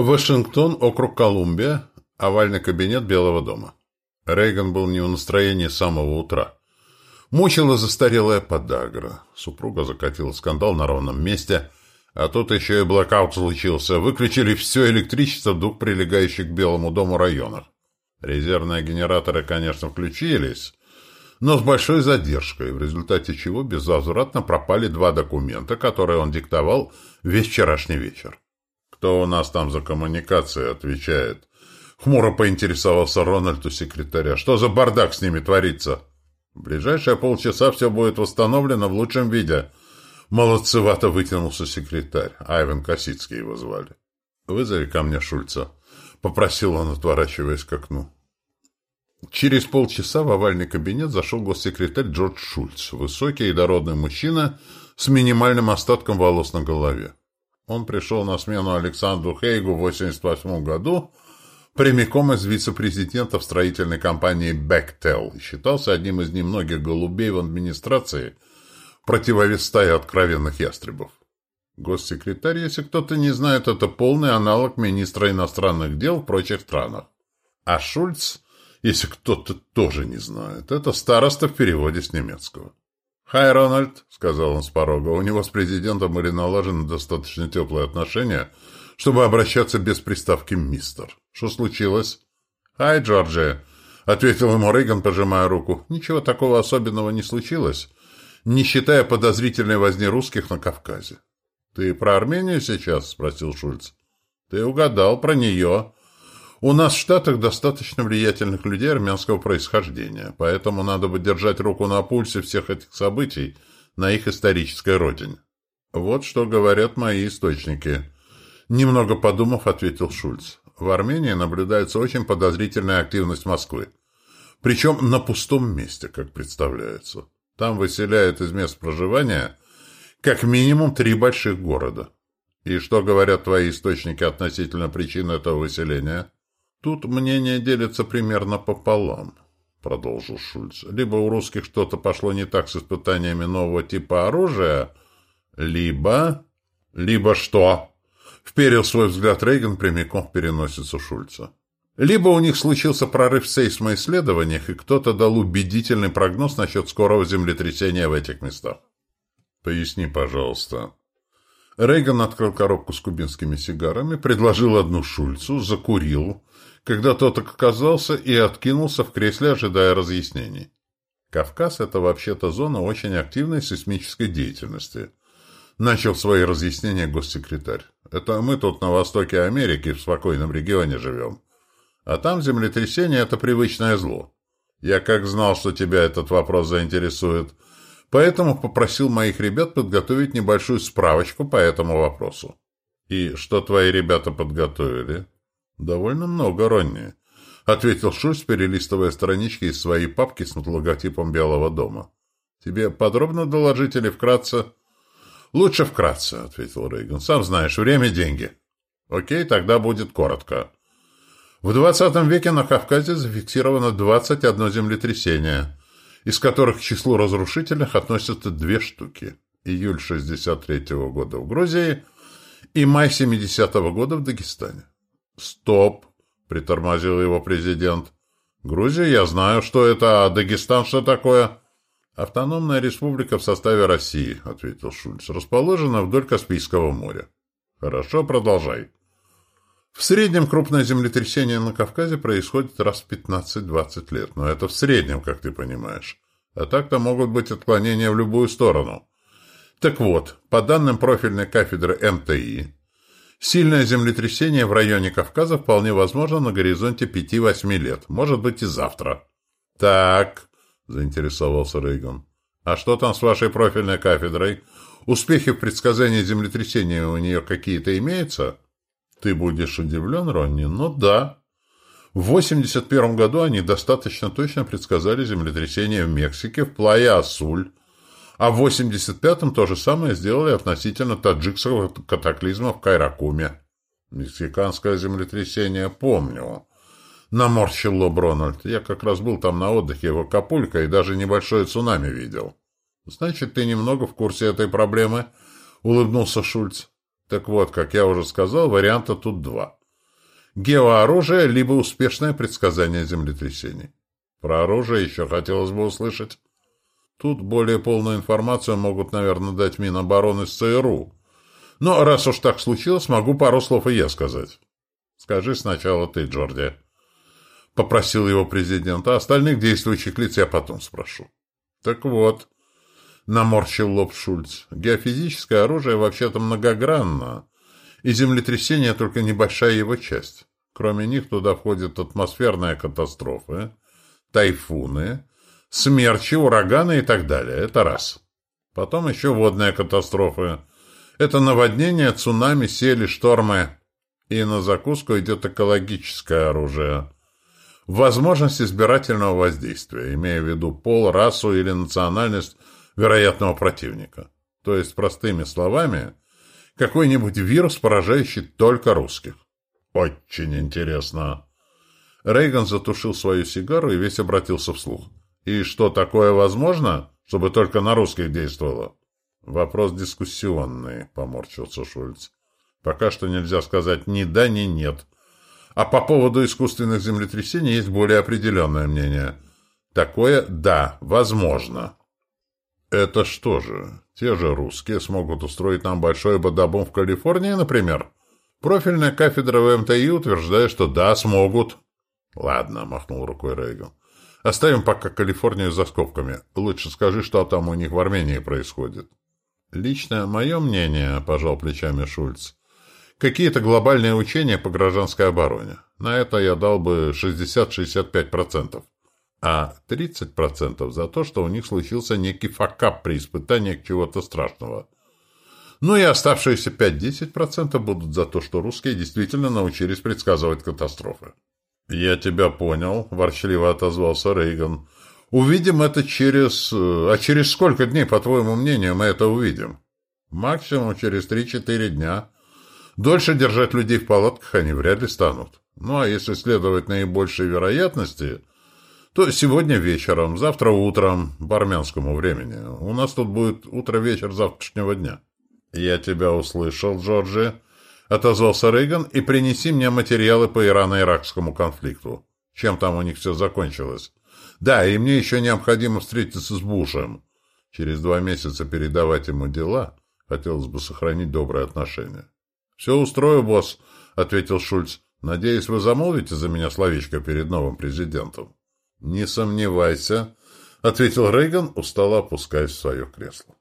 Вашингтон, округ Колумбия, овальный кабинет Белого дома. Рейган был не в настроении с самого утра. Мучила застарелая подагра. Супруга закатила скандал на ровном месте, а тут еще и блокаут случился. Выключили все электричество в двух прилегающих к Белому дому районах. Резервные генераторы, конечно, включились, но с большой задержкой, в результате чего безвозвратно пропали два документа, которые он диктовал весь вчерашний вечер. «Кто у нас там за коммуникации отвечает?» Хмуро поинтересовался Рональд у секретаря. «Что за бардак с ними творится?» «В ближайшие полчаса все будет восстановлено в лучшем виде». Молодцевато вытянулся секретарь. Айвен Косицкий его звали. «Вызови ко мне Шульца», — попросил он, отворачиваясь к окну. Через полчаса в овальный кабинет зашел госсекретарь Джордж Шульц, высокий и дородный мужчина с минимальным остатком волос на голове. Он пришел на смену Александру Хейгу в 1988 году прямиком из вице-президентов строительной компании «Бэктел» и считался одним из немногих голубей в администрации, противовес стаи откровенных ястребов. Госсекретарь, если кто-то не знает, это полный аналог министра иностранных дел в прочих странах. А Шульц – если кто-то тоже не знает. Это староста в переводе с немецкого. «Хай, Рональд», — сказал он с порога, — «у него с президентом были налажены достаточно теплые отношения, чтобы обращаться без приставки «мистер». Что случилось?» «Хай, Джорджи», — ответил ему Рейган, пожимая руку. «Ничего такого особенного не случилось, не считая подозрительной возни русских на Кавказе». «Ты про Армению сейчас?» — спросил Шульц. «Ты угадал про нее. У нас в Штатах достаточно влиятельных людей армянского происхождения, поэтому надо бы держать руку на пульсе всех этих событий на их исторической родине. Вот что говорят мои источники. Немного подумав, ответил Шульц. В Армении наблюдается очень подозрительная активность Москвы. Причем на пустом месте, как представляется. Там выселяют из мест проживания как минимум три больших города. И что говорят твои источники относительно причин этого выселения? «Тут мнения делятся примерно пополам», — продолжил Шульц. «Либо у русских что-то пошло не так с испытаниями нового типа оружия, либо... либо что?» Вперил свой взгляд Рейган прямиком в переносицу Шульца. Либо у них случился прорыв в сейсмоисследованиях, и кто-то дал убедительный прогноз насчет скорого землетрясения в этих местах. «Поясни, пожалуйста», Рейган открыл коробку с кубинскими сигарами, предложил одну Шульцу, закурил, когда тот оказался и откинулся в кресле, ожидая разъяснений. Кавказ – это вообще-то зона очень активной сейсмической деятельности. Начал свои разъяснения госсекретарь. Это мы тут на востоке Америки в спокойном регионе живем. А там землетрясение – это привычное зло. Я как знал, что тебя этот вопрос заинтересует – поэтому попросил моих ребят подготовить небольшую справочку по этому вопросу. «И что твои ребята подготовили?» «Довольно много, Ронни», — ответил Шульц, перелистывая странички из своей папки с логотипом Белого дома. «Тебе подробно доложить или вкратце?» «Лучше вкратце», — ответил Рейган. «Сам знаешь, время — деньги». «Окей, тогда будет коротко». В 20 веке на Кавказе зафиксировано 21 землетрясение — из которых к числу разрушительных относятся две штуки. Июль 63 -го года в Грузии и май 70 -го года в Дагестане. «Стоп!» — притормозил его президент. «Грузия, я знаю, что это, а Дагестан что такое?» «Автономная республика в составе России», — ответил Шульц, — «расположена вдоль Каспийского моря». «Хорошо, продолжай». В среднем крупное землетрясение на Кавказе происходит раз в 15-20 лет, но это в среднем, как ты понимаешь. А так-то могут быть отклонения в любую сторону. Так вот, по данным профильной кафедры МТИ, сильное землетрясение в районе Кавказа вполне возможно на горизонте 5-8 лет, может быть и завтра. Так, заинтересовался Рейган. А что там с вашей профильной кафедрой? Успехи в предсказании землетрясения у нее какие-то имеются? Ты будешь удивлен, Ронни, но да. В 81 году они достаточно точно предсказали землетрясение в Мексике, в Плая-Асуль, а в 85-м то же самое сделали относительно таджикского катаклизма в Кайракуме. Мексиканское землетрясение помню. Наморщил лоб Рональд. Я как раз был там на отдыхе в Акапулько и даже небольшое цунами видел. Значит, ты немного в курсе этой проблемы? Улыбнулся Шульц. Так вот, как я уже сказал, варианта тут два. геооружие, либо успешное предсказание землетрясений. Про оружие еще хотелось бы услышать. Тут более полную информацию могут, наверное, дать Минобороны с ЦРУ. Но раз уж так случилось, могу пару слов и я сказать. Скажи сначала ты, Джорди. Попросил его президент, а остальных действующих лиц я потом спрошу. Так вот, наморщил лоб Шульц, геофизическое оружие вообще-то многогранно, и землетрясение только небольшая его часть. Кроме них туда входят атмосферные катастрофы, тайфуны, смерчи, ураганы и так далее. Это раз. Потом еще водные катастрофы. Это наводнения, цунами, сели, штормы. И на закуску идет экологическое оружие. Возможность избирательного воздействия, имея в виду пол, расу или национальность вероятного противника. То есть, простыми словами, какой-нибудь вирус, поражающий только русских. Очень интересно. Рейган затушил свою сигару и весь обратился вслух. «И что, такое возможно, чтобы только на русских действовало?» «Вопрос дискуссионный», — поморщился Шульц. «Пока что нельзя сказать ни да, ни нет. А по поводу искусственных землетрясений есть более определенное мнение. Такое «да, возможно». «Это что же, те же русские смогут устроить нам большой бадабум в Калифорнии, например?» Профильная кафедра в МТИ утверждает, что да, смогут. «Ладно», — махнул рукой Рейган. «Оставим пока Калифорнию за скобками. Лучше скажи, что там у них в Армении происходит». «Лично мое мнение», — пожал плечами Шульц, «какие-то глобальные учения по гражданской обороне. На это я дал бы 60-65%. А 30% за то, что у них случился некий факап при испытании чего-то страшного». Ну и оставшиеся 5-10% будут за то, что русские действительно научились предсказывать катастрофы. «Я тебя понял», – ворчливо отозвался Рейган. «Увидим это через... А через сколько дней, по твоему мнению, мы это увидим?» «Максимум через 3-4 дня. Дольше держать людей в палатках они вряд ли станут. Ну, а если следовать наибольшей вероятности, то сегодня вечером, завтра утром, по армянскому времени. У нас тут будет утро-вечер завтрашнего дня». «Я тебя услышал, Джорджи», Отозвался Рейган, и принеси мне материалы по ирано-иракскому конфликту. Чем там у них все закончилось? Да, и мне еще необходимо встретиться с Бушем. Через два месяца передавать ему дела. Хотелось бы сохранить добрые отношения. «Все устрою, босс», — ответил Шульц. «Надеюсь, вы замолвите за меня словечко перед новым президентом». «Не сомневайся», — ответил Рейган, устало опускаясь в свое кресло.